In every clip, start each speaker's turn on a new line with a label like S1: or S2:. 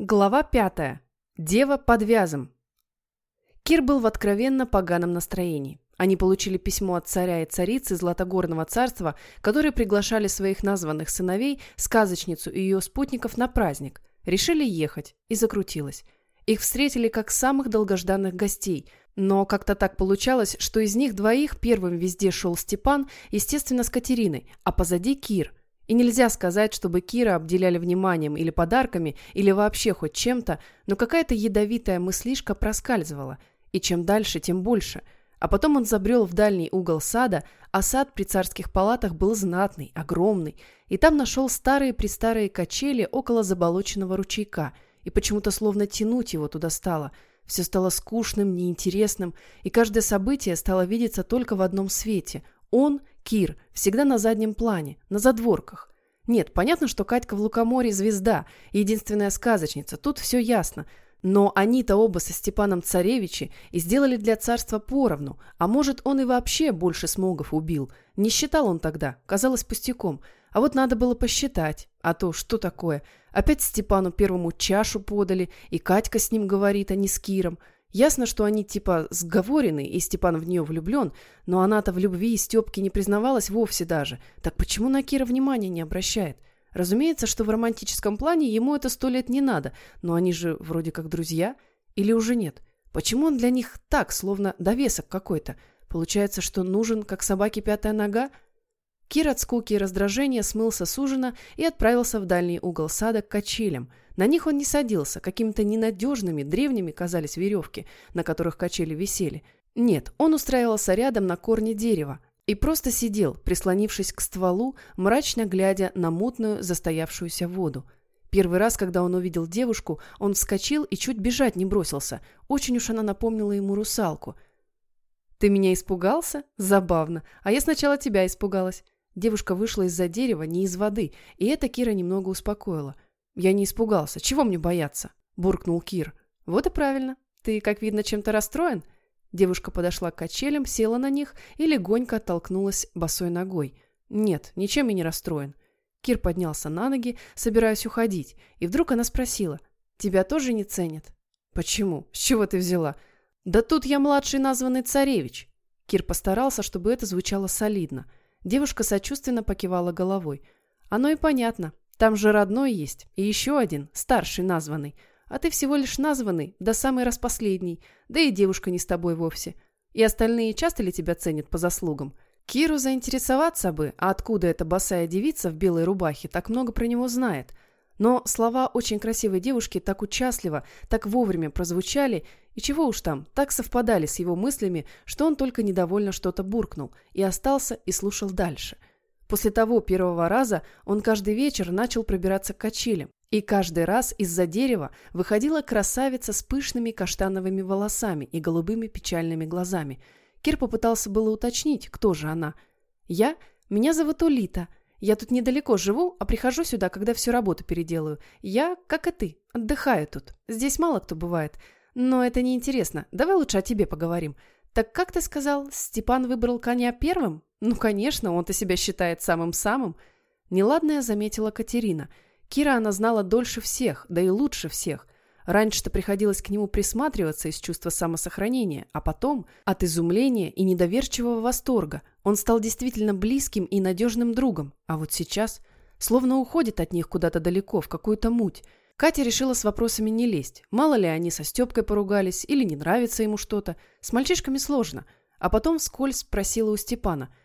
S1: Глава пятая. Дева под вязом. Кир был в откровенно поганом настроении. Они получили письмо от царя и царицы Златогорного царства, которые приглашали своих названных сыновей, сказочницу и ее спутников на праздник. Решили ехать, и закрутилось. Их встретили как самых долгожданных гостей, но как-то так получалось, что из них двоих первым везде шел Степан, естественно, с Катериной, а позади Кир – и нельзя сказать, чтобы Кира обделяли вниманием или подарками, или вообще хоть чем-то, но какая-то ядовитая мыслишка проскальзывала. И чем дальше, тем больше. А потом он забрел в дальний угол сада, а сад при царских палатах был знатный, огромный, и там нашел старые-престарые качели около заболоченного ручейка, и почему-то словно тянуть его туда стало. Все стало скучным, неинтересным, и каждое событие стало видеться только в одном свете – он, Кир, всегда на заднем плане, на задворках. Нет, понятно, что Катька в Лукоморье звезда, единственная сказочница, тут все ясно. Но они-то оба со Степаном Царевичи и сделали для царства поровну, а может, он и вообще больше смогов убил. Не считал он тогда, казалось пустяком. А вот надо было посчитать. А то, что такое? Опять Степану первому чашу подали, и Катька с ним говорит, а не с Киром. Ясно, что они типа сговорены, и Степан в нее влюблен, но она-то в любви Степке не признавалась вовсе даже. Так почему на Кира внимания не обращает? Разумеется, что в романтическом плане ему это сто лет не надо, но они же вроде как друзья. Или уже нет? Почему он для них так, словно довесок какой-то? Получается, что нужен, как собаке пятая нога? Кир от скуки и раздражения смылся с ужина и отправился в дальний угол сада к качелям – на них он не садился, какими-то ненадежными, древними казались веревки, на которых качели висели. Нет, он устраивался рядом на корне дерева и просто сидел, прислонившись к стволу, мрачно глядя на мутную, застоявшуюся воду. Первый раз, когда он увидел девушку, он вскочил и чуть бежать не бросился. Очень уж она напомнила ему русалку. «Ты меня испугался? Забавно. А я сначала тебя испугалась». Девушка вышла из-за дерева, не из воды, и это Кира немного успокоила – «Я не испугался. Чего мне бояться?» – буркнул Кир. «Вот и правильно. Ты, как видно, чем-то расстроен?» Девушка подошла к качелям, села на них и легонько оттолкнулась босой ногой. «Нет, ничем я не расстроен». Кир поднялся на ноги, собираясь уходить, и вдруг она спросила. «Тебя тоже не ценят?» «Почему? С чего ты взяла?» «Да тут я младший названный царевич». Кир постарался, чтобы это звучало солидно. Девушка сочувственно покивала головой. «Оно и понятно. Там же родной есть, и еще один, старший названный. А ты всего лишь названный, да самый распоследний, да и девушка не с тобой вовсе. И остальные часто ли тебя ценят по заслугам? Киру заинтересоваться бы, а откуда эта босая девица в белой рубахе так много про него знает. Но слова очень красивой девушки так участливо, так вовремя прозвучали, и чего уж там, так совпадали с его мыслями, что он только недовольно что-то буркнул и остался и слушал дальше – После того первого раза он каждый вечер начал пробираться к качелям, и каждый раз из-за дерева выходила красавица с пышными каштановыми волосами и голубыми печальными глазами. Кир попытался было уточнить, кто же она. «Я? Меня зовут Улита. Я тут недалеко живу, а прихожу сюда, когда всю работу переделаю. Я, как и ты, отдыхаю тут. Здесь мало кто бывает. Но это не интересно. Давай лучше о тебе поговорим. Так как ты сказал, Степан выбрал коня первым?» Ну, конечно, он-то себя считает самым-самым. Неладное заметила Катерина. Кира она знала дольше всех, да и лучше всех. Раньше-то приходилось к нему присматриваться из чувства самосохранения, а потом, от изумления и недоверчивого восторга, он стал действительно близким и надежным другом. А вот сейчас словно уходит от них куда-то далеко, в какую-то муть. Катя решила с вопросами не лезть. Мало ли они со Степкой поругались или не нравится ему что-то. С мальчишками сложно. А потом вскользь спросила у Степана –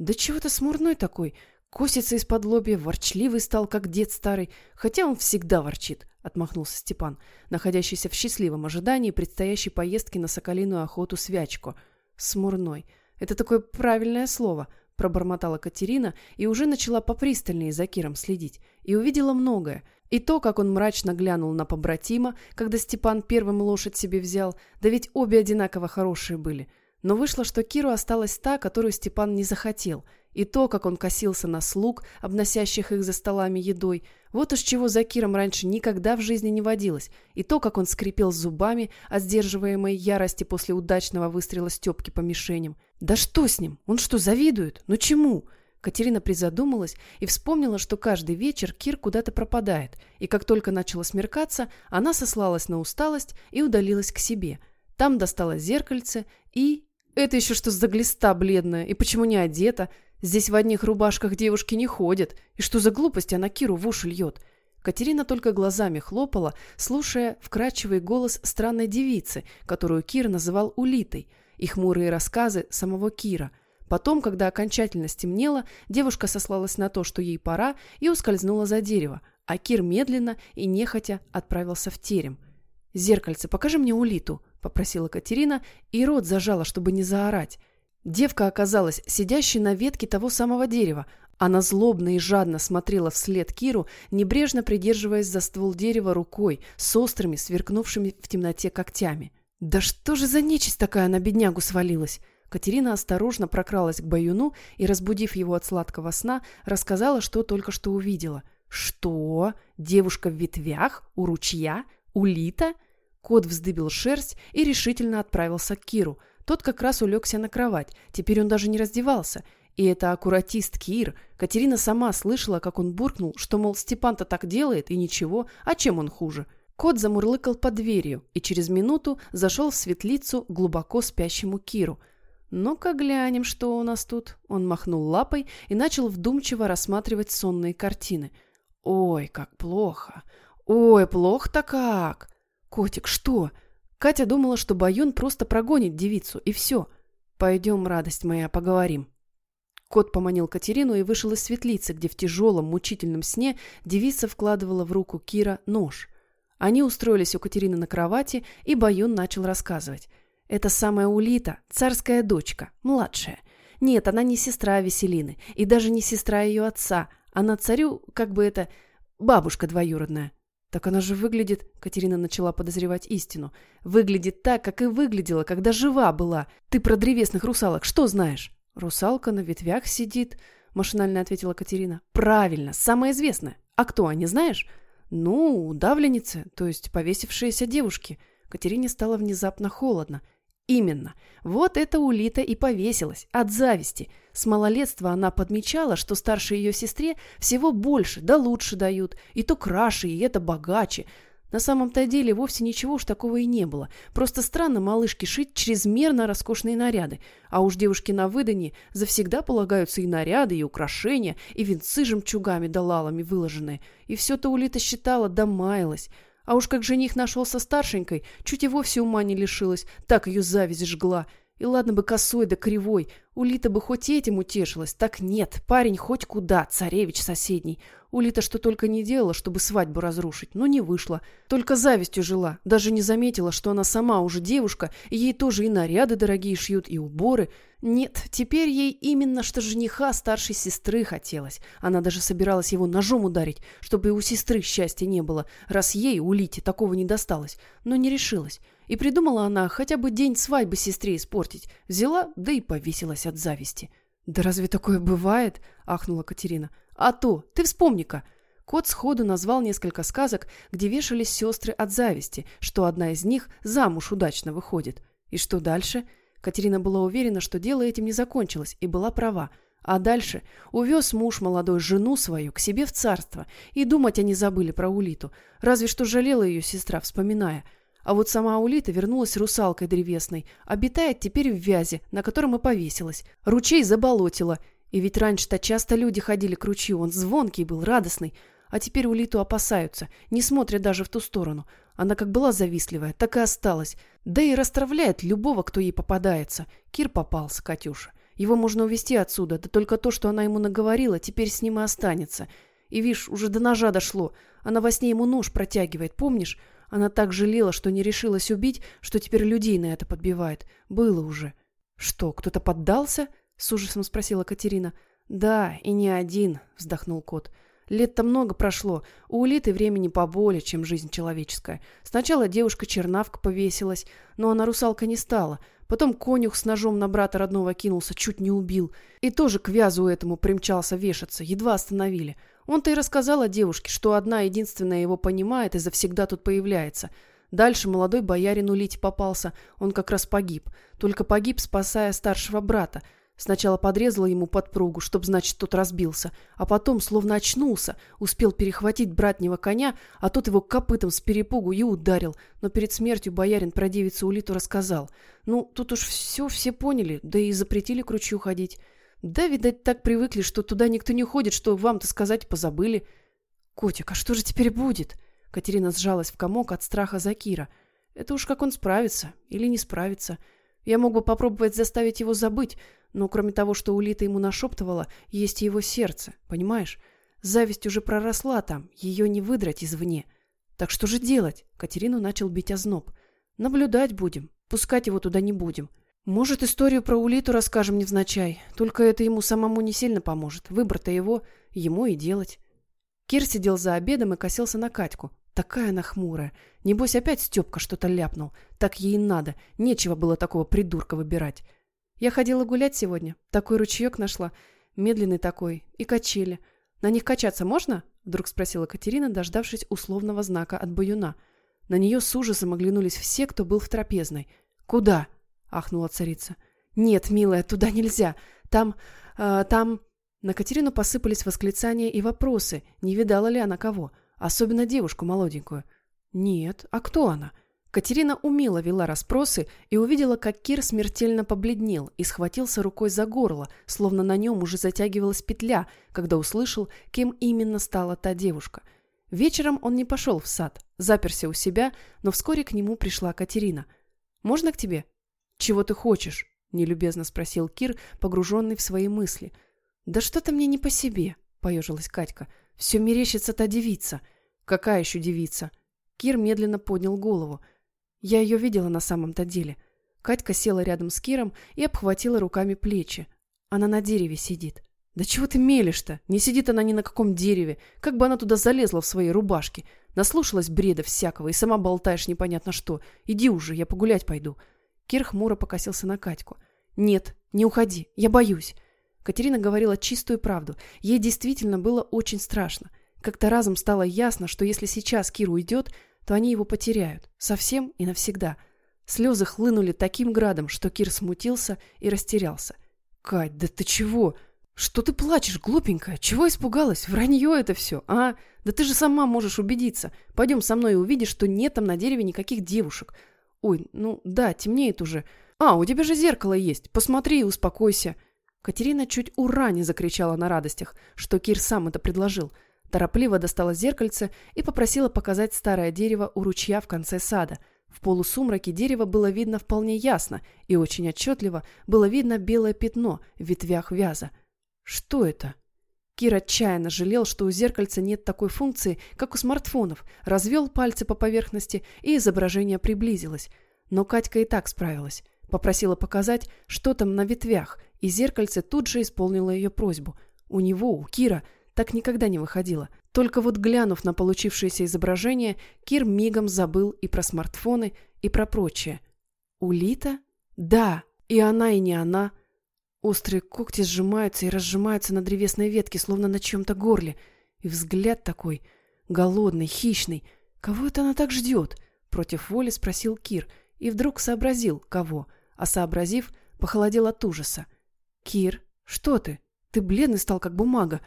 S1: да чего-то смурной такой. Косится из-под лобья, ворчливый стал, как дед старый. Хотя он всегда ворчит, отмахнулся Степан, находящийся в счастливом ожидании предстоящей поездки на соколиную охоту свячку. Смурной. Это такое правильное слово, пробормотала Катерина и уже начала попристальнее за Киром следить. И увидела многое. И то, как он мрачно глянул на побратима, когда Степан первым лошадь себе взял, да ведь обе одинаково хорошие были – но вышло, что Киру осталась та, которую Степан не захотел, и то, как он косился на слуг, обносящих их за столами едой, вот уж чего за Киром раньше никогда в жизни не водилось, и то, как он скрипел зубами от сдерживаемой ярости после удачного выстрела Степки по мишеням. Да что с ним? Он что, завидует? Ну чему? Катерина призадумалась и вспомнила, что каждый вечер Кир куда-то пропадает, и как только начало смеркаться, она сослалась на усталость и удалилась к себе. Там достала зеркальце и... Это еще что за глиста бледная, и почему не одета? Здесь в одних рубашках девушки не ходят, и что за глупость она Киру в уши льет? Катерина только глазами хлопала, слушая вкрадчивый голос странной девицы, которую Кир называл Улитой, и хмурые рассказы самого Кира – Потом, когда окончательно стемнело, девушка сослалась на то, что ей пора, и ускользнула за дерево, а Кир медленно и нехотя отправился в терем. «Зеркальце, покажи мне улиту», — попросила Катерина, и рот зажала, чтобы не заорать. Девка оказалась сидящей на ветке того самого дерева. Она злобно и жадно смотрела вслед Киру, небрежно придерживаясь за ствол дерева рукой с острыми, сверкнувшими в темноте когтями. «Да что же за нечисть такая на беднягу свалилась?» Катерина осторожно прокралась к Баюну и, разбудив его от сладкого сна, рассказала, что только что увидела. «Что? Девушка в ветвях? У ручья? Улита?» Кот вздыбил шерсть и решительно отправился к Киру. Тот как раз улегся на кровать. Теперь он даже не раздевался. И это аккуратист Кир. Катерина сама слышала, как он буркнул, что, мол, Степан-то так делает, и ничего, а чем он хуже? Кот замурлыкал под дверью и через минуту зашел в светлицу глубоко спящему Киру – «Ну-ка глянем, что у нас тут». Он махнул лапой и начал вдумчиво рассматривать сонные картины. «Ой, как плохо! Ой, плохо-то как!» «Котик, что?» Катя думала, что Баюн просто прогонит девицу, и все. «Пойдем, радость моя, поговорим». Кот поманил Катерину и вышел из светлицы, где в тяжелом, мучительном сне девица вкладывала в руку Кира нож. Они устроились у Катерины на кровати, и Баюн начал рассказывать. Это самая Улита, царская дочка, младшая. Нет, она не сестра Веселины, и даже не сестра ее отца. Она царю, как бы это, бабушка двоюродная. Так она же выглядит, Катерина начала подозревать истину, выглядит так, как и выглядела, когда жива была. Ты про древесных русалок что знаешь? Русалка на ветвях сидит, машинально ответила Катерина. Правильно, самая известная. А кто они, знаешь? Ну, давленицы, то есть повесившиеся девушки. Катерине стало внезапно холодно. Именно. Вот эта улита и повесилась. От зависти. С малолетства она подмечала, что старшей ее сестре всего больше, да лучше дают. И то краше, и это богаче. На самом-то деле вовсе ничего уж такого и не было. Просто странно малышке шить чрезмерно роскошные наряды. А уж девушки на выданье завсегда полагаются и наряды, и украшения, и венцы жемчугами да лалами выложенные. И все-то Улита считала да маялась. А уж как жених нашелся старшенькой, чуть и вовсе ума не лишилась, так ее зависть жгла. И ладно бы косой да кривой, Улита бы хоть этим утешилась. Так нет, парень хоть куда, царевич соседний. Улита что только не делала, чтобы свадьбу разрушить, но не вышло. Только завистью жила, даже не заметила, что она сама уже девушка, ей тоже и наряды дорогие шьют, и уборы. Нет, теперь ей именно что жениха старшей сестры хотелось. Она даже собиралась его ножом ударить, чтобы и у сестры счастья не было, раз ей, Улите, такого не досталось. Но не решилась. И придумала она хотя бы день свадьбы сестре испортить. Взяла, да и повесилась от зависти. «Да разве такое бывает?» – ахнула Катерина. «А то! Ты вспомни-ка!» Кот сходу назвал несколько сказок, где вешались сестры от зависти, что одна из них замуж удачно выходит. И что дальше? Катерина была уверена, что дело этим не закончилось, и была права. А дальше увез муж молодой жену свою к себе в царство, и думать они забыли про Улиту, разве что жалела ее сестра, вспоминая – а вот сама Улита вернулась русалкой древесной, обитает теперь в вязе, на котором и повесилась. Ручей заболотила. И ведь раньше-то часто люди ходили к ручью, он звонкий был, радостный. А теперь Улиту опасаются, не смотрят даже в ту сторону. Она как была завистливая, так и осталась. Да и расстравляет любого, кто ей попадается. Кир попался, Катюша. Его можно увезти отсюда, да только то, что она ему наговорила, теперь с ним и останется. И, видишь, уже до ножа дошло. Она во сне ему нож протягивает, помнишь? Она так жалела, что не решилась убить, что теперь людей на это подбивает. Было уже. «Что, кто-то поддался?» — с ужасом спросила Катерина. «Да, и не один», — вздохнул кот. «Лет-то много прошло. У улиты времени поболее, чем жизнь человеческая. Сначала девушка-чернавка повесилась, но она русалка не стала. Потом конюх с ножом на брата родного кинулся, чуть не убил. И тоже к вязу этому примчался вешаться, едва остановили. Он-то и рассказал о девушке, что одна единственная его понимает и завсегда тут появляется. Дальше молодой боярин улить попался, он как раз погиб. Только погиб, спасая старшего брата. Сначала подрезала ему подпругу, чтоб, значит, тот разбился, а потом, словно очнулся, успел перехватить братнего коня, а тот его копытом с перепугу и ударил. Но перед смертью боярин про девицу Улиту рассказал. Ну, тут уж все все поняли, да и запретили к ручью ходить. Да, видать, так привыкли, что туда никто не ходит, что вам-то сказать позабыли. Котик, а что же теперь будет? Катерина сжалась в комок от страха за Кира. Это уж как он справится или не справится. Я мог бы попробовать заставить его забыть, но кроме того, что Улита ему нашептывала, есть его сердце, понимаешь? Зависть уже проросла там, ее не выдрать извне. Так что же делать? Катерину начал бить озноб. Наблюдать будем, пускать его туда не будем. Может, историю про Улиту расскажем невзначай, только это ему самому не сильно поможет. Выбор-то его, ему и делать. Кир сидел за обедом и косился на Катьку. Такая она хмурая. Небось, опять Степка что-то ляпнул. Так ей надо. Нечего было такого придурка выбирать. Я ходила гулять сегодня. Такой ручеек нашла. Медленный такой. И качели. На них качаться можно? Вдруг спросила Катерина, дождавшись условного знака от баюна. На нее с ужасом оглянулись все, кто был в трапезной. «Куда?» — ахнула царица. «Нет, милая, туда нельзя. Там... Э, там...» На Катерину посыпались восклицания и вопросы, не видала ли она кого. Особенно девушку молоденькую. «Нет. А кто она?» Катерина умело вела расспросы и увидела, как Кир смертельно побледнел и схватился рукой за горло, словно на нем уже затягивалась петля, когда услышал, кем именно стала та девушка. Вечером он не пошел в сад, заперся у себя, но вскоре к нему пришла Катерина. «Можно к тебе?» «Чего ты хочешь?» – нелюбезно спросил Кир, погруженный в свои мысли. «Да что-то мне не по себе», – поежилась Катька. «Все мерещится та девица». «Какая еще девица?» Кир медленно поднял голову. Я ее видела на самом-то деле. Катька села рядом с Киром и обхватила руками плечи. Она на дереве сидит. Да чего ты мелешь-то? Не сидит она ни на каком дереве. Как бы она туда залезла в своей рубашке. Наслушалась бреда всякого и сама болтаешь непонятно что. Иди уже, я погулять пойду. Кир хмуро покосился на Катьку. Нет, не уходи, я боюсь. Катерина говорила чистую правду. Ей действительно было очень страшно. Как-то разом стало ясно, что если сейчас Кир уйдет, то они его потеряют. Совсем и навсегда. Слезы хлынули таким градом, что Кир смутился и растерялся. «Кать, да ты чего? Что ты плачешь, глупенькая? Чего испугалась? Вранье это все, а? Да ты же сама можешь убедиться. Пойдем со мной и увидишь, что нет там на дереве никаких девушек. Ой, ну да, темнеет уже. А, у тебя же зеркало есть. Посмотри и успокойся». Катерина чуть ура не закричала на радостях, что Кир сам это предложил – Торопливо достала зеркальце и попросила показать старое дерево у ручья в конце сада. В полусумраке дерево было видно вполне ясно, и очень отчетливо было видно белое пятно в ветвях вяза. Что это? Кир отчаянно жалел, что у зеркальца нет такой функции, как у смартфонов, развел пальцы по поверхности, и изображение приблизилось. Но Катька и так справилась. Попросила показать, что там на ветвях, и зеркальце тут же исполнило ее просьбу. У него, у Кира, так никогда не выходило. Только вот глянув на получившееся изображение, Кир мигом забыл и про смартфоны, и про прочее. Улита? Да, и она, и не она. Острые когти сжимаются и разжимаются на древесной ветке, словно на чем-то горле. И взгляд такой, голодный, хищный. Кого это она так ждет? Против воли спросил Кир, и вдруг сообразил, кого. А сообразив, похолодел от ужаса. «Кир, что ты? Ты бледный стал, как бумага.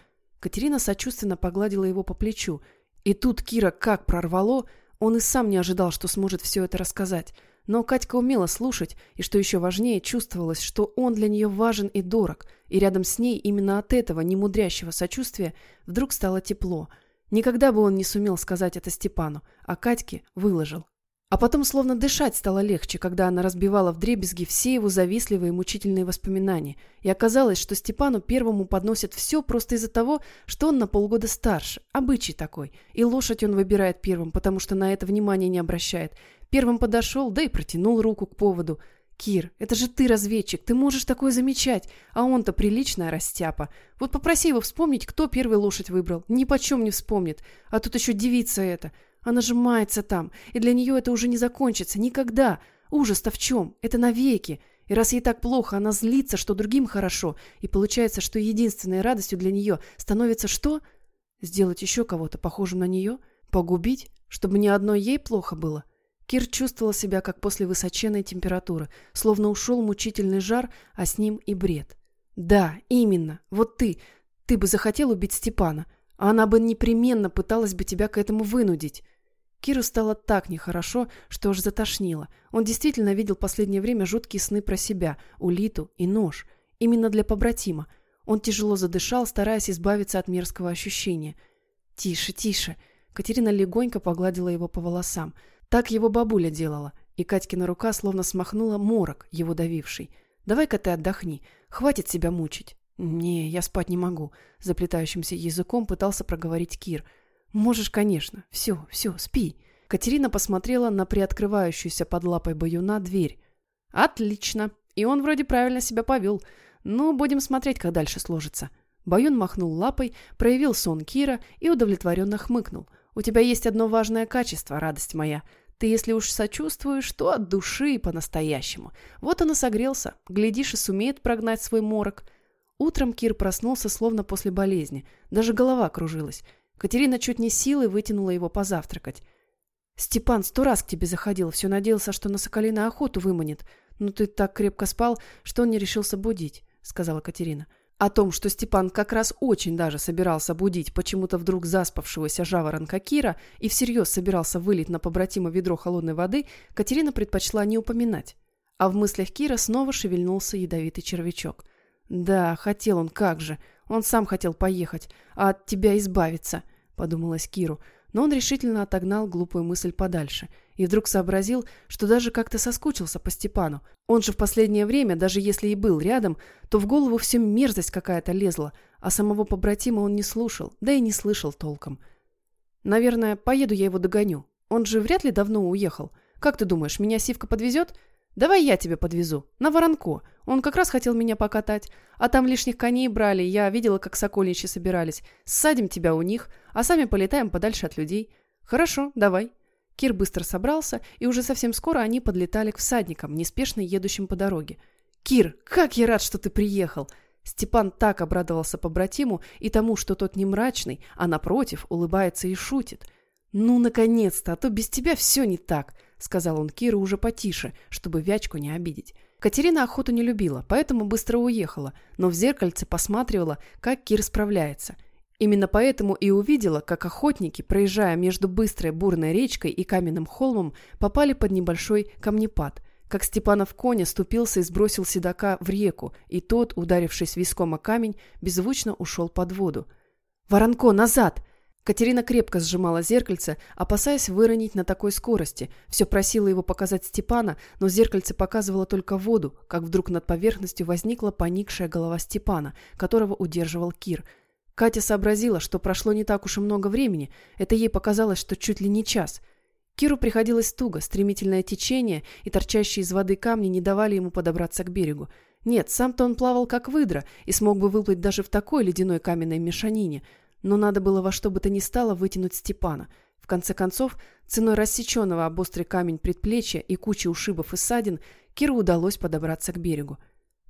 S1: Катерина сочувственно погладила его по плечу. И тут Кира как прорвало, он и сам не ожидал, что сможет все это рассказать. Но Катька умела слушать, и, что еще важнее, чувствовалось, что он для нее важен и дорог, и рядом с ней именно от этого немудрящего сочувствия вдруг стало тепло. Никогда бы он не сумел сказать это Степану, а Катьке выложил. А потом словно дышать стало легче, когда она разбивала вдребезги все его завистливые и мучительные воспоминания. И оказалось, что Степану первому подносят все просто из-за того, что он на полгода старше. Обычай такой. И лошадь он выбирает первым, потому что на это внимание не обращает. Первым подошел, да и протянул руку к поводу. «Кир, это же ты разведчик, ты можешь такое замечать, а он-то приличная растяпа. Вот попроси его вспомнить, кто первый лошадь выбрал. Ни почем не вспомнит. А тут еще девица эта. Она сжимается там, и для нее это уже не закончится. Никогда. Ужас-то в чем? Это навеки. И раз ей так плохо, она злится, что другим хорошо. И получается, что единственной радостью для нее становится что? Сделать еще кого-то похожим на нее? Погубить? Чтобы ни одной ей плохо было? Кир чувствовал себя, как после высоченной температуры, словно ушел мучительный жар, а с ним и бред. Да, именно. Вот ты. Ты бы захотел убить Степана, а она бы непременно пыталась бы тебя к этому вынудить. Киру стало так нехорошо, что аж затошнило. Он действительно видел последнее время жуткие сны про себя, улиту и нож. Именно для побратима. Он тяжело задышал, стараясь избавиться от мерзкого ощущения. «Тише, тише!» Катерина легонько погладила его по волосам. Так его бабуля делала. И Катькина рука словно смахнула морок, его давивший. «Давай-ка ты отдохни. Хватит себя мучить». «Не, я спать не могу», — заплетающимся языком пытался проговорить Кир — «Можешь, конечно. Все, все, спи». Катерина посмотрела на приоткрывающуюся под лапой баюна дверь. «Отлично. И он вроде правильно себя повел. Ну, будем смотреть, как дальше сложится». Баюн махнул лапой, проявил сон Кира и удовлетворенно хмыкнул. «У тебя есть одно важное качество, радость моя. Ты, если уж сочувствуешь, то от души и по-настоящему. Вот он и согрелся. Глядишь, и сумеет прогнать свой морок». Утром Кир проснулся словно после болезни. Даже голова кружилась. Катерина чуть не силой вытянула его позавтракать. «Степан сто раз к тебе заходил, все надеялся, что на соколиную охоту выманит. Но ты так крепко спал, что он не решился будить», — сказала Катерина. О том, что Степан как раз очень даже собирался будить почему-то вдруг заспавшегося жаворонка Кира и всерьез собирался вылить на побратима ведро холодной воды, Катерина предпочла не упоминать. А в мыслях Кира снова шевельнулся ядовитый червячок. «Да, хотел он, как же. Он сам хотел поехать, а от тебя избавиться», — подумалось Киру. Но он решительно отогнал глупую мысль подальше и вдруг сообразил, что даже как-то соскучился по Степану. Он же в последнее время, даже если и был рядом, то в голову все мерзость какая-то лезла, а самого побратима он не слушал, да и не слышал толком. «Наверное, поеду я его догоню. Он же вряд ли давно уехал. Как ты думаешь, меня Сивка подвезет?» «Давай я тебя подвезу. На Воронко. Он как раз хотел меня покатать. А там лишних коней брали, я видела, как сокольничьи собирались. Садим тебя у них, а сами полетаем подальше от людей. Хорошо, давай». Кир быстро собрался, и уже совсем скоро они подлетали к всадникам, неспешно едущим по дороге. «Кир, как я рад, что ты приехал!» Степан так обрадовался побратиму и тому, что тот не мрачный, а напротив, улыбается и шутит. «Ну, наконец-то, а то без тебя все не так сказал он Киру уже потише, чтобы Вячку не обидеть. Катерина охоту не любила, поэтому быстро уехала, но в зеркальце посматривала, как Кир справляется. Именно поэтому и увидела, как охотники, проезжая между быстрой бурной речкой и каменным холмом, попали под небольшой камнепад, как Степанов коня ступился и сбросил седока в реку, и тот, ударившись виском о камень, беззвучно ушел под воду. «Воронко, назад!» Катерина крепко сжимала зеркальце, опасаясь выронить на такой скорости. Все просила его показать Степана, но зеркальце показывало только воду, как вдруг над поверхностью возникла поникшая голова Степана, которого удерживал Кир. Катя сообразила, что прошло не так уж и много времени. Это ей показалось, что чуть ли не час. Киру приходилось туго, стремительное течение и торчащие из воды камни не давали ему подобраться к берегу. Нет, сам-то он плавал как выдра и смог бы выплыть даже в такой ледяной каменной мешанине – но надо было во что бы то ни стало вытянуть Степана. В конце концов, ценой рассеченного об острый камень предплечья и кучи ушибов и ссадин, Киру удалось подобраться к берегу.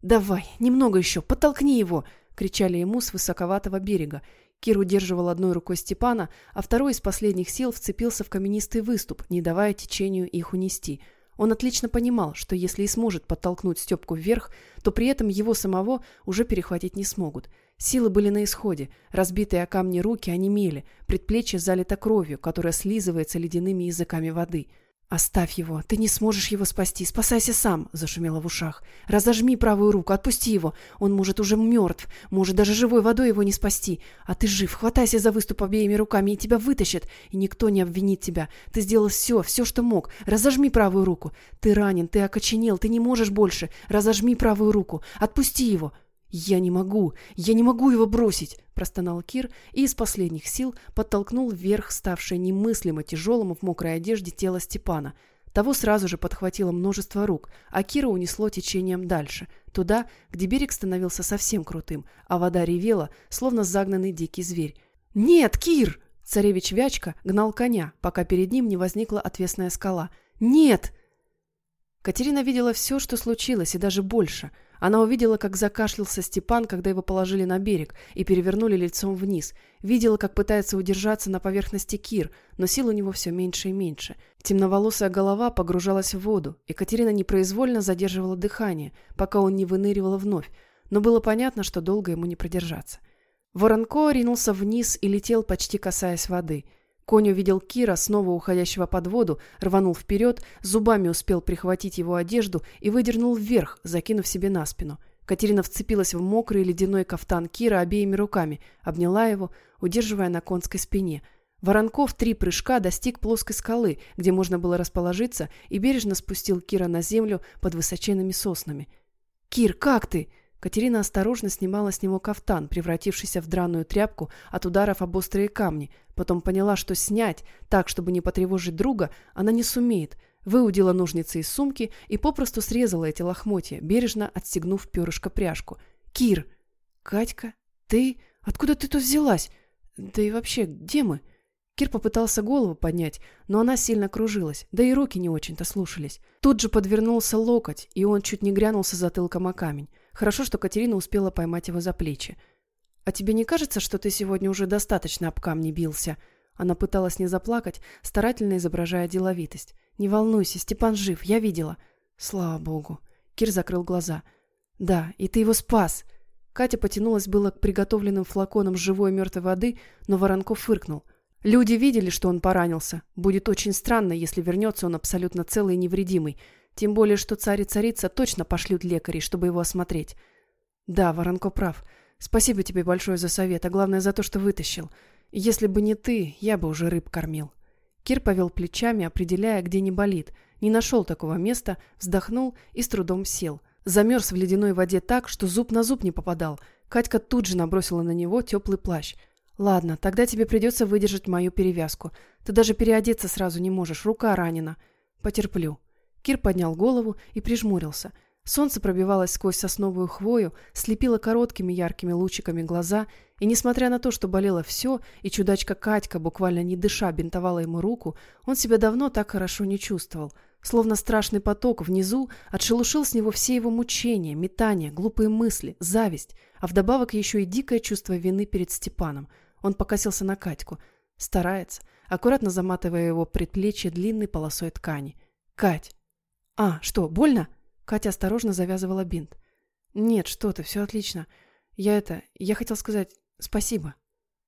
S1: «Давай, немного еще, подтолкни его!» — кричали ему с высоковатого берега. Кир удерживал одной рукой Степана, а второй из последних сил вцепился в каменистый выступ, не давая течению их унести. Он отлично понимал, что если и сможет подтолкнуть Степку вверх, то при этом его самого уже перехватить не смогут — Силы были на исходе, разбитые о камни руки онемели, предплечье залито кровью, которая слизывается ледяными языками воды. «Оставь его, ты не сможешь его спасти, спасайся сам!» – зашумело в ушах. «Разожми правую руку, отпусти его, он может уже мертв, может даже живой водой его не спасти. А ты жив, хватайся за выступ обеими руками, и тебя вытащат, и никто не обвинит тебя. Ты сделал все, все, что мог. Разожми правую руку. Ты ранен, ты окоченел, ты не можешь больше. Разожми правую руку, отпусти его!» «Я не могу! Я не могу его бросить!» – простонал Кир и из последних сил подтолкнул вверх ставшее немыслимо тяжелым в мокрой одежде тело Степана. Того сразу же подхватило множество рук, а Кира унесло течением дальше, туда, где берег становился совсем крутым, а вода ревела, словно загнанный дикий зверь. «Нет, Кир!» Царевич Вячка гнал коня, пока перед ним не возникла отвесная скала. «Нет!» Катерина видела все, что случилось, и даже больше – она увидела, как закашлялся Степан, когда его положили на берег и перевернули лицом вниз. Видела, как пытается удержаться на поверхности Кир, но сил у него все меньше и меньше. Темноволосая голова погружалась в воду. Екатерина непроизвольно задерживала дыхание, пока он не выныривал вновь. но было понятно, что долго ему не продержаться. Воронко ринулся вниз и летел, почти касаясь воды. Конь увидел Кира, снова уходящего под воду, рванул вперед, зубами успел прихватить его одежду и выдернул вверх, закинув себе на спину. Катерина вцепилась в мокрый ледяной кафтан Кира обеими руками, обняла его, удерживая на конской спине. Воронков три прыжка достиг плоской скалы, где можно было расположиться, и бережно спустил Кира на землю под высоченными соснами. «Кир, как ты?» Катерина осторожно снимала с него кафтан, превратившийся в драную тряпку от ударов об острые камни. Потом поняла, что снять, так, чтобы не потревожить друга, она не сумеет. Выудила ножницы из сумки и попросту срезала эти лохмотья, бережно отстегнув перышко пряжку. «Кир!» «Катька? Ты? Откуда ты тут взялась? Да и вообще, где мы?» Кир попытался голову поднять, но она сильно кружилась, да и руки не очень-то слушались. Тут же подвернулся локоть, и он чуть не грянулся затылком о камень. Хорошо, что Катерина успела поймать его за плечи. «А тебе не кажется, что ты сегодня уже достаточно об камни бился?» Она пыталась не заплакать, старательно изображая деловитость. «Не волнуйся, Степан жив, я видела». «Слава богу». Кир закрыл глаза. «Да, и ты его спас». Катя потянулась было к приготовленным флаконам живой мертвой воды, но Воронков фыркнул. Люди видели, что он поранился. Будет очень странно, если вернется он абсолютно целый и невредимый. Тем более, что царь и царица точно пошлют лекарей, чтобы его осмотреть. Да, Воронко прав. Спасибо тебе большое за совет, а главное за то, что вытащил. Если бы не ты, я бы уже рыб кормил. Кир повел плечами, определяя, где не болит. Не нашел такого места, вздохнул и с трудом сел. Замерз в ледяной воде так, что зуб на зуб не попадал. Катька тут же набросила на него теплый плащ. «Ладно, тогда тебе придется выдержать мою перевязку. Ты даже переодеться сразу не можешь, рука ранена. Потерплю». Кир поднял голову и прижмурился. Солнце пробивалось сквозь сосновую хвою, слепило короткими яркими лучиками глаза, и, несмотря на то, что болело все, и чудачка Катька, буквально не дыша, бинтовала ему руку, он себя давно так хорошо не чувствовал. Словно страшный поток внизу отшелушил с него все его мучения, метания, глупые мысли, зависть, а вдобавок еще и дикое чувство вины перед Степаном. Он покосился на Катьку. Старается, аккуратно заматывая его предплечье длинной полосой ткани. «Кать, «А, что, больно?» Катя осторожно завязывала бинт. «Нет, что ты, все отлично. Я это... Я хотел сказать спасибо».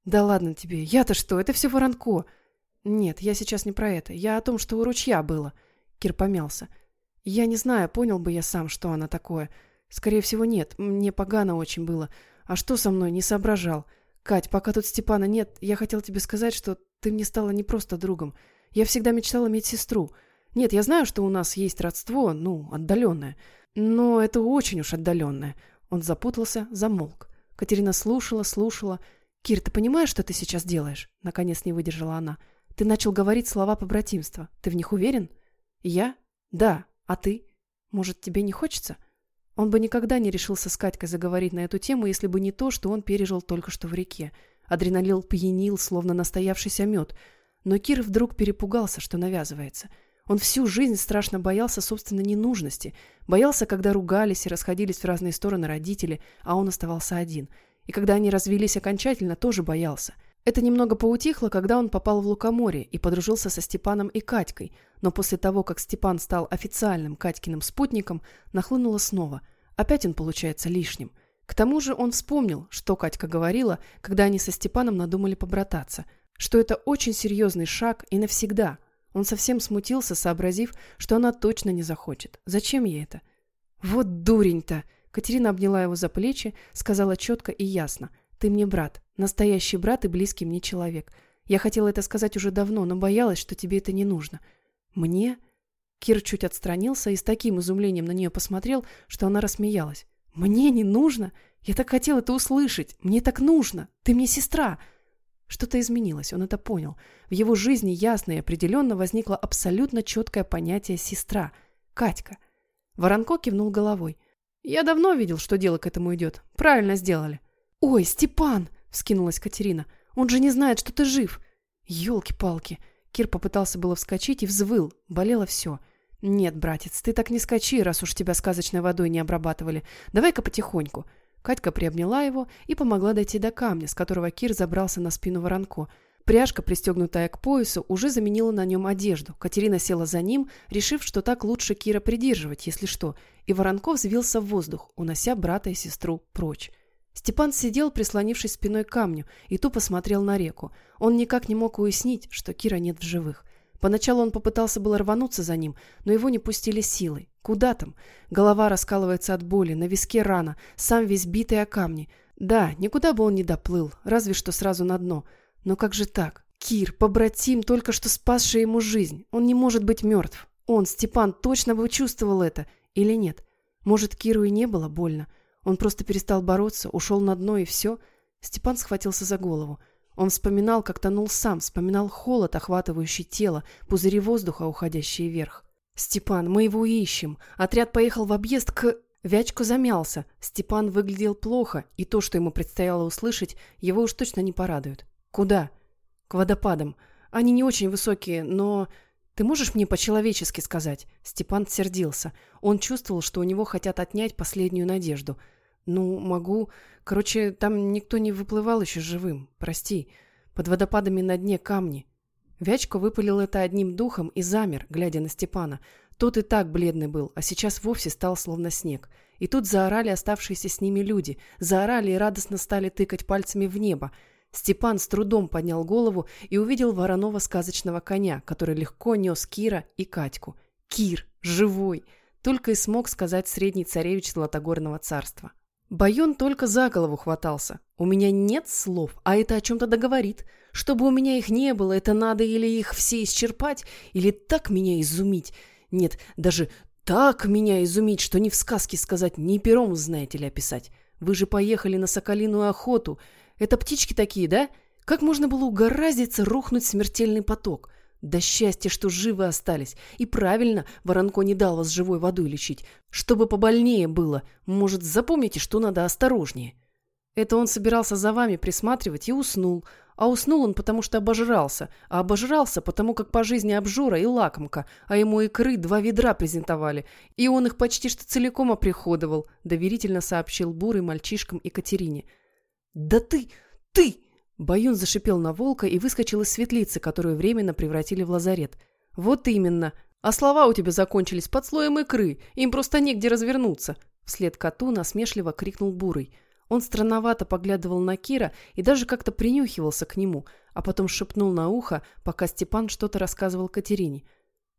S1: «Да ладно тебе. Я-то что? Это все воронко». «Нет, я сейчас не про это. Я о том, что у ручья было». Кир помялся. «Я не знаю, понял бы я сам, что она такое. Скорее всего, нет. Мне погано очень было. А что со мной, не соображал. Кать, пока тут Степана нет, я хотел тебе сказать, что ты мне стала не просто другом. Я всегда мечтал иметь сестру. Нет, я знаю, что у нас есть родство, ну, отдаленное. Но это очень уж отдаленное. Он запутался, замолк. Катерина слушала, слушала. «Кир, ты понимаешь, что ты сейчас делаешь?» Наконец не выдержала она. «Ты начал говорить слова побратимства. Ты в них уверен?» «Я? Да. А ты? Может, тебе не хочется?» Он бы никогда не решился с Катькой заговорить на эту тему, если бы не то, что он пережил только что в реке. Адреналин пьянил, словно настоявшийся мед. Но Кир вдруг перепугался, что навязывается – он всю жизнь страшно боялся собственной ненужности, боялся, когда ругались и расходились в разные стороны родители, а он оставался один. И когда они развелись окончательно, тоже боялся. Это немного поутихло, когда он попал в Лукоморье и подружился со Степаном и Катькой, но после того, как Степан стал официальным Катькиным спутником, нахлынуло снова. Опять он получается лишним. К тому же он вспомнил, что Катька говорила, когда они со Степаном надумали побрататься, что это очень серьезный шаг и навсегда – он совсем смутился, сообразив, что она точно не захочет. Зачем ей это? «Вот дурень-то!» Катерина обняла его за плечи, сказала четко и ясно. «Ты мне брат, настоящий брат и близкий мне человек. Я хотела это сказать уже давно, но боялась, что тебе это не нужно». «Мне?» Кир чуть отстранился и с таким изумлением на нее посмотрел, что она рассмеялась. «Мне не нужно? Я так хотел это услышать. Мне так нужно. Ты мне сестра. Что-то изменилось, он это понял. В его жизни ясно и определенно возникло абсолютно четкое понятие «сестра» — Катька. Воронко кивнул головой. «Я давно видел, что дело к этому идет. Правильно сделали». «Ой, Степан!» — вскинулась Катерина. «Он же не знает, что ты жив!» «Елки-палки!» Кир попытался было вскочить и взвыл. Болело все. «Нет, братец, ты так не скачи, раз уж тебя сказочной водой не обрабатывали. Давай-ка потихоньку». Катька приобняла его и помогла дойти до камня, с которого Кир забрался на спину воронко. Пряжка, пристегнутая к поясу, уже заменила на нем одежду. Катерина села за ним, решив, что так лучше Кира придерживать, если что, и Воронков взвился в воздух, унося брата и сестру прочь. Степан сидел, прислонившись спиной к камню, и тупо смотрел на реку. Он никак не мог уяснить, что Кира нет в живых. Поначалу он попытался было рвануться за ним, но его не пустили силой. Куда там? Голова раскалывается от боли, на виске рана, сам весь битый о камни. Да, никуда бы он не доплыл, разве что сразу на дно – но как же так? Кир, побратим, только что спасший ему жизнь. Он не может быть мертв. Он, Степан, точно бы чувствовал это. Или нет? Может, Киру и не было больно. Он просто перестал бороться, ушел на дно и все. Степан схватился за голову. Он вспоминал, как тонул сам, вспоминал холод, охватывающий тело, пузыри воздуха, уходящие вверх. «Степан, мы его ищем. Отряд поехал в объезд к...» Вячко замялся. Степан выглядел плохо, и то, что ему предстояло услышать, его уж точно не порадует. «Куда?» «К водопадам. Они не очень высокие, но...» «Ты можешь мне по-человечески сказать?» Степан сердился. Он чувствовал, что у него хотят отнять последнюю надежду. «Ну, могу. Короче, там никто не выплывал еще живым. Прости. Под водопадами на дне камни». Вячко выпалил это одним духом и замер, глядя на Степана. Тот и так бледный был, а сейчас вовсе стал словно снег. И тут заорали оставшиеся с ними люди. Заорали и радостно стали тыкать пальцами в небо. Степан с трудом поднял голову и увидел вороного сказочного коня, который легко нес Кира и Катьку. Кир, живой! Только и смог сказать средний царевич Златогорного царства. Байон только за голову хватался. У меня нет слов, а это о чем-то договорит. Чтобы у меня их не было, это надо или их все исчерпать, или так меня изумить. Нет, даже так меня изумить, что ни в сказке сказать, ни пером, знаете ли, описать. Вы же поехали на соколиную охоту. Это птички такие, да? Как можно было угораздиться рухнуть смертельный поток? Да счастье, что живы остались. И правильно, Воронко не дал вас живой водой лечить. Чтобы побольнее было. Может, запомните, что надо осторожнее. Это он собирался за вами присматривать и уснул. А уснул он, потому что обожрался. А обожрался, потому как по жизни обжора и лакомка. А ему икры два ведра презентовали. И он их почти что целиком оприходовал, доверительно сообщил Бурый мальчишкам и Катерине. «Да ты! Ты!» Баюн зашипел на волка и выскочил из светлицы, которую временно превратили в лазарет. «Вот именно! А слова у тебя закончились под слоем икры, им просто негде развернуться!» Вслед коту насмешливо крикнул Бурый. Он странновато поглядывал на Кира и даже как-то принюхивался к нему, а потом шепнул на ухо, пока Степан что-то рассказывал Катерине.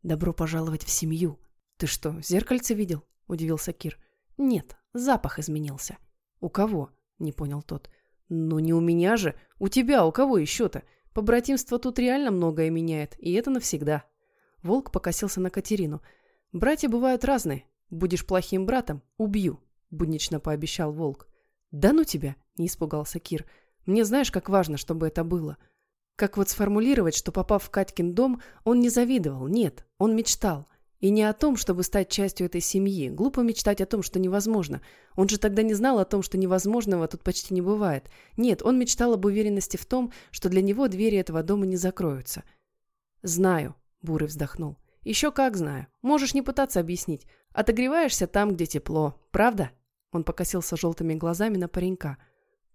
S1: «Добро пожаловать в семью!» «Ты что, зеркальце видел?» – удивился Кир. «Нет, запах изменился». «У кого?» – не понял тот. «Ну не у меня же. У тебя, у кого еще-то? Побратимство тут реально многое меняет, и это навсегда». Волк покосился на Катерину. «Братья бывают разные. Будешь плохим братом – убью», – буднично пообещал Волк. «Да ну тебя!» – не испугался Кир. «Мне знаешь, как важно, чтобы это было. Как вот сформулировать, что, попав в Катькин дом, он не завидовал? Нет, он мечтал». И не о том, чтобы стать частью этой семьи. Глупо мечтать о том, что невозможно. Он же тогда не знал о том, что невозможного тут почти не бывает. Нет, он мечтал об уверенности в том, что для него двери этого дома не закроются. «Знаю», — Бурый вздохнул. «Еще как знаю. Можешь не пытаться объяснить. Отогреваешься там, где тепло. Правда?» Он покосился желтыми глазами на паренька.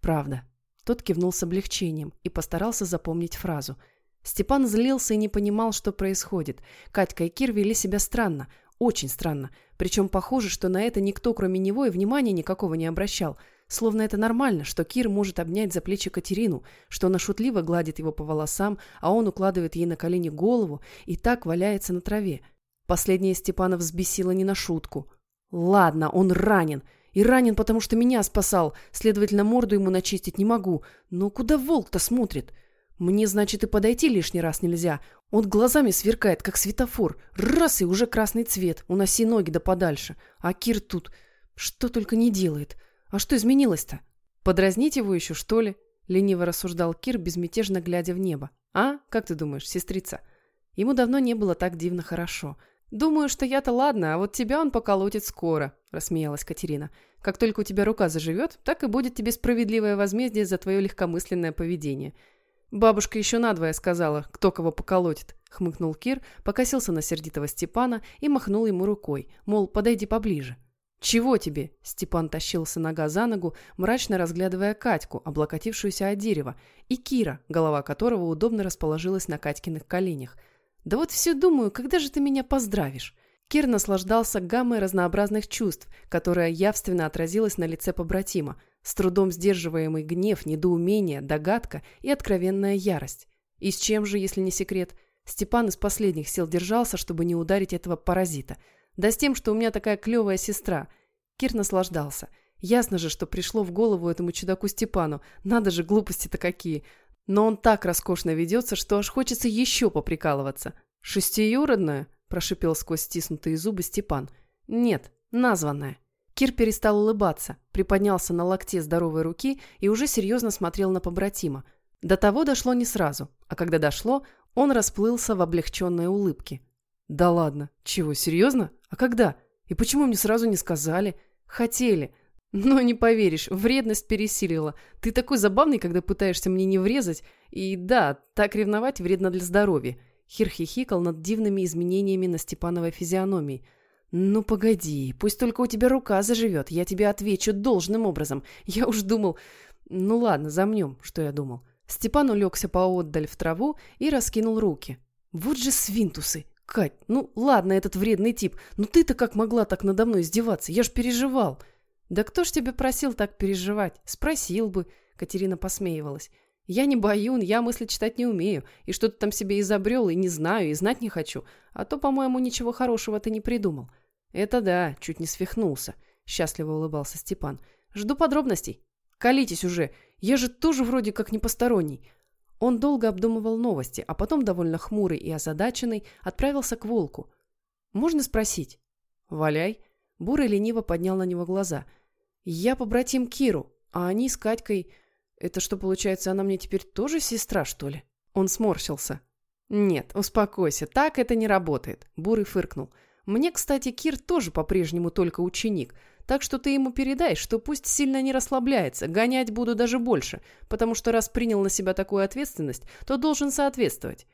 S1: «Правда». Тот кивнул с облегчением и постарался запомнить фразу — Степан злился и не понимал, что происходит. Катька и Кир вели себя странно, очень странно. Причем похоже, что на это никто, кроме него, и внимания никакого не обращал. Словно это нормально, что Кир может обнять за плечи Катерину, что она шутливо гладит его по волосам, а он укладывает ей на колени голову и так валяется на траве. Последнее Степана взбесило не на шутку. «Ладно, он ранен. И ранен, потому что меня спасал. Следовательно, морду ему начистить не могу. Но куда волк-то смотрит?» Мне, значит, и подойти лишний раз нельзя. Он глазами сверкает, как светофор. Раз, и уже красный цвет. Уноси ноги да подальше. А Кир тут... Что только не делает. А что изменилось-то? Подразнить его еще, что ли? Лениво рассуждал Кир, безмятежно глядя в небо. А? Как ты думаешь, сестрица? Ему давно не было так дивно хорошо. «Думаю, что я-то ладно, а вот тебя он поколотит скоро», – рассмеялась Катерина. «Как только у тебя рука заживет, так и будет тебе справедливое возмездие за твое легкомысленное поведение. «Бабушка еще надвое сказала, кто кого поколотит», — хмыкнул Кир, покосился на сердитого Степана и махнул ему рукой, мол, подойди поближе. «Чего тебе?» – Степан тащился нога за ногу, мрачно разглядывая Катьку, облокотившуюся от дерева, и Кира, голова которого удобно расположилась на Катькиных коленях. «Да вот все думаю, когда же ты меня поздравишь?» Кир наслаждался гаммой разнообразных чувств, которая явственно отразилась на лице побратима, с трудом сдерживаемый гнев, недоумение, догадка и откровенная ярость. И с чем же, если не секрет? Степан из последних сил держался, чтобы не ударить этого паразита – да с тем, что у меня такая клевая сестра. Кир наслаждался. Ясно же, что пришло в голову этому чудаку Степану. Надо же, глупости-то какие. Но он так роскошно ведется, что аж хочется еще поприкалываться. «Шестиюродная?» – прошипел сквозь стиснутые зубы Степан. «Нет, названная». Кир перестал улыбаться, приподнялся на локте здоровой руки и уже серьезно смотрел на побратима. До того дошло не сразу, а когда дошло, он расплылся в облегченной улыбке. «Да ладно. Чего, серьезно? А когда? И почему мне сразу не сказали? Хотели. Но не поверишь, вредность пересилила. Ты такой забавный, когда пытаешься мне не врезать. И да, так ревновать вредно для здоровья». Хир хихикал над дивными изменениями на Степановой физиономии. «Ну погоди, пусть только у тебя рука заживет, я тебе отвечу должным образом. Я уж думал... Ну ладно, замнем, что я думал». Степан улегся поотдаль в траву и раскинул руки. «Вот же свинтусы! Кать, ну ладно, этот вредный тип, но ты-то как могла так надо мной издеваться? Я ж переживал. Да кто ж тебя просил так переживать? Спросил бы. Катерина посмеивалась. Я не баюн, я мысли читать не умею, и что ты там себе изобрел, и не знаю, и знать не хочу. А то, по-моему, ничего хорошего ты не придумал. Это да, чуть не свихнулся. Счастливо улыбался Степан. Жду подробностей. Колитесь уже. Я же тоже вроде как не посторонний. Он долго обдумывал новости, а потом, довольно хмурый и озадаченный, отправился к волку. «Можно спросить?» «Валяй». Бурый лениво поднял на него глаза. «Я побратим Киру, а они с Катькой... Это что, получается, она мне теперь тоже сестра, что ли?» Он сморщился. «Нет, успокойся, так это не работает», — Бурый фыркнул. «Мне, кстати, Кир тоже по-прежнему только ученик, так что ты ему передай, что пусть сильно не расслабляется, гонять буду даже больше, потому что раз принял на себя такую ответственность, то должен соответствовать.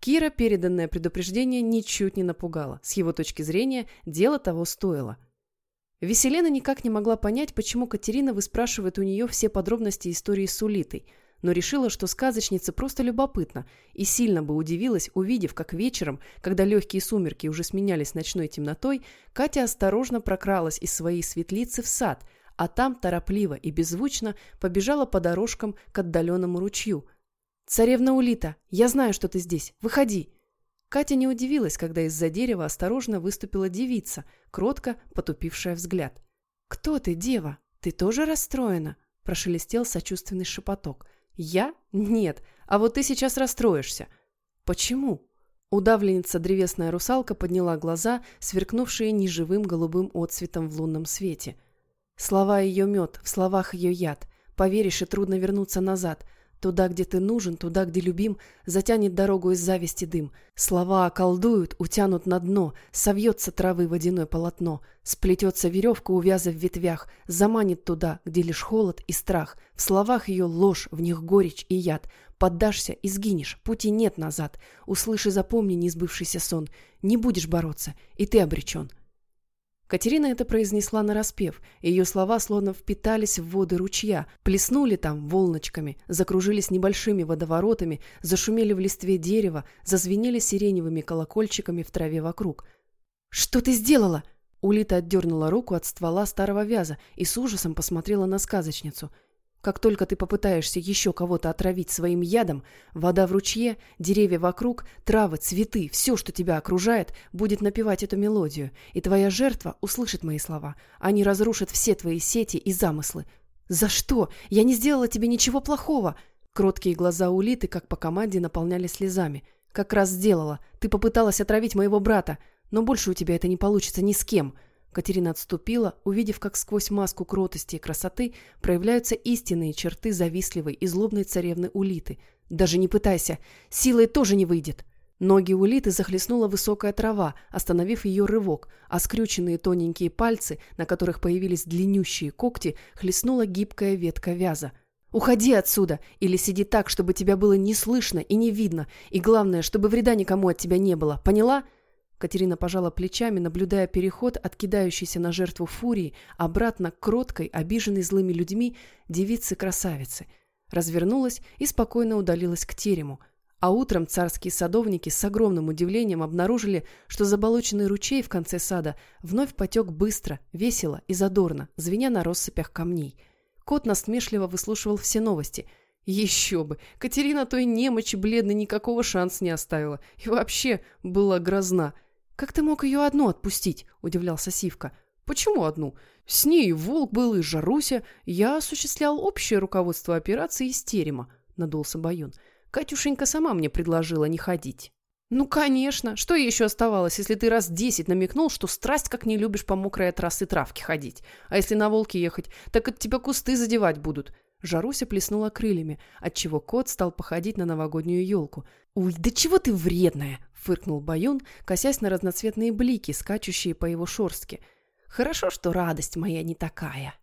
S1: Кира переданное предупреждение ничуть не напугало. С его точки зрения, дело того стоило. Веселена никак не могла понять, почему Катерина выспрашивает у нее все подробности истории с Улитой – но решила, что сказочница просто любопытна, и сильно бы удивилась, увидев, как вечером, когда легкие сумерки уже сменялись ночной темнотой, Катя осторожно прокралась из своей светлицы в сад, а там торопливо и беззвучно побежала по дорожкам к отдаленному ручью. «Царевна Улита, я знаю, что ты здесь. Выходи!» Катя не удивилась, когда из-за дерева осторожно выступила девица, кротко потупившая взгляд. «Кто ты, дева? Ты тоже расстроена?» – прошелестел сочувственный шепоток. «Я? Нет. А вот ты сейчас расстроишься». «Почему?» Удавленница древесная русалка подняла глаза, сверкнувшие неживым голубым отцветом в лунном свете. Слова ее мед, в словах ее яд. Поверишь, и трудно вернуться назад. Туда, где ты нужен, туда, где любим, затянет дорогу из зависти дым. Слова околдуют, утянут на дно, совьется травы водяное полотно, сплетется веревка, увяза в ветвях, заманит туда, где лишь холод и страх. В словах ее ложь, в них горечь и яд. Поддашься и сгинешь, пути нет назад. Услыши, запомни несбывшийся сон. Не будешь бороться, и ты обречен. Катерина это произнесла нараспев, ее слова словно впитались в воды ручья, плеснули там волночками, закружились небольшими водоворотами, зашумели в листве дерева, зазвенели сиреневыми колокольчиками в траве вокруг. «Что ты сделала?» Улита отдернула руку от ствола старого вяза и с ужасом посмотрела на сказочницу – как только ты попытаешься еще кого-то отравить своим ядом, вода в ручье, деревья вокруг, травы, цветы, все, что тебя окружает, будет напевать эту мелодию, и твоя жертва услышит мои слова. Они разрушат все твои сети и замыслы. «За что? Я не сделала тебе ничего плохого!» Кроткие глаза Улиты, как по команде, наполнялись слезами. «Как раз сделала. Ты попыталась отравить моего брата, но больше у тебя это не получится ни с кем!» Катерина отступила, увидев, как сквозь маску кротости и красоты проявляются истинные черты завистливой и злобной царевны Улиты. «Даже не пытайся! Силой тоже не выйдет!» Ноги Улиты захлестнула высокая трава, остановив ее рывок, а скрюченные тоненькие пальцы, на которых появились длиннющие когти, хлестнула гибкая ветка вяза. «Уходи отсюда! Или сиди так, чтобы тебя было не слышно и не видно, и главное, чтобы вреда никому от тебя не было, поняла?» Катерина пожала плечами, наблюдая переход от кидающейся на жертву фурии обратно к кроткой, обиженной злыми людьми, девицы-красавицы. Развернулась и спокойно удалилась к терему. А утром царские садовники с огромным удивлением обнаружили, что заболоченный ручей в конце сада вновь потек быстро, весело и задорно, звеня на россыпях камней. Кот насмешливо выслушивал все новости – еще бы! Катерина той немочи бледной никакого шанса не оставила. И вообще была грозна. «Как ты мог ее одну отпустить?» – удивлялся Сивка. «Почему одну? С ней Волк был и Жаруся. Я осуществлял общее руководство операции из терема», – надулся Баюн. «Катюшенька сама мне предложила не ходить». «Ну, конечно. Что еще оставалось, если ты раз десять намекнул, что страсть как не любишь по мокрой от трассы травки ходить? А если на волке ехать, так от тебя кусты задевать будут. Жаруся плеснула крыльями, отчего кот стал походить на новогоднюю елку. «Уй, да чего ты вредная!» — фыркнул Баюн, косясь на разноцветные блики, скачущие по его шорстке. «Хорошо, что радость моя не такая».